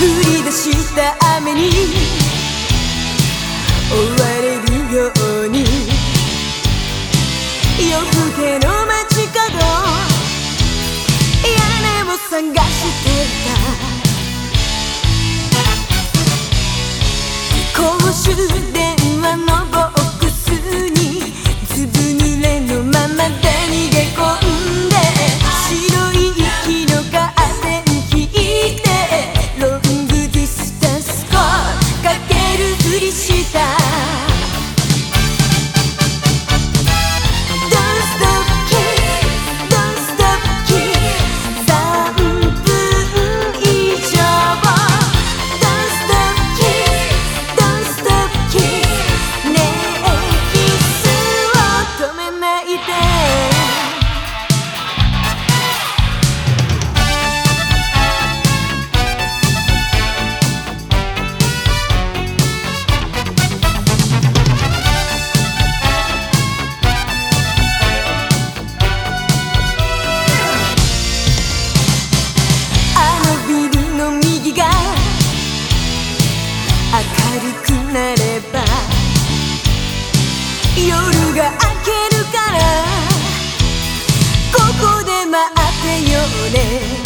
降り出した雨に追われるように夜更けの街角屋根を探していた。公衆でね。